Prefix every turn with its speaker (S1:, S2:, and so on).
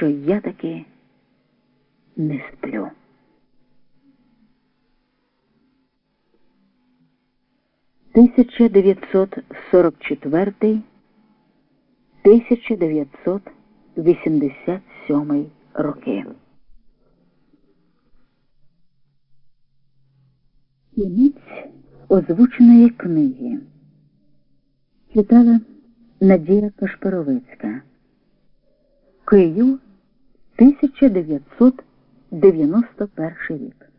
S1: що я таки не сплю. Тисяча дев'ятсот сорок четвертий, тисяча дев'ятсот вісімдесят сьомий роки. Кінець озвученої книги читала Надія Кашпаровицька. Київ 1991 рік.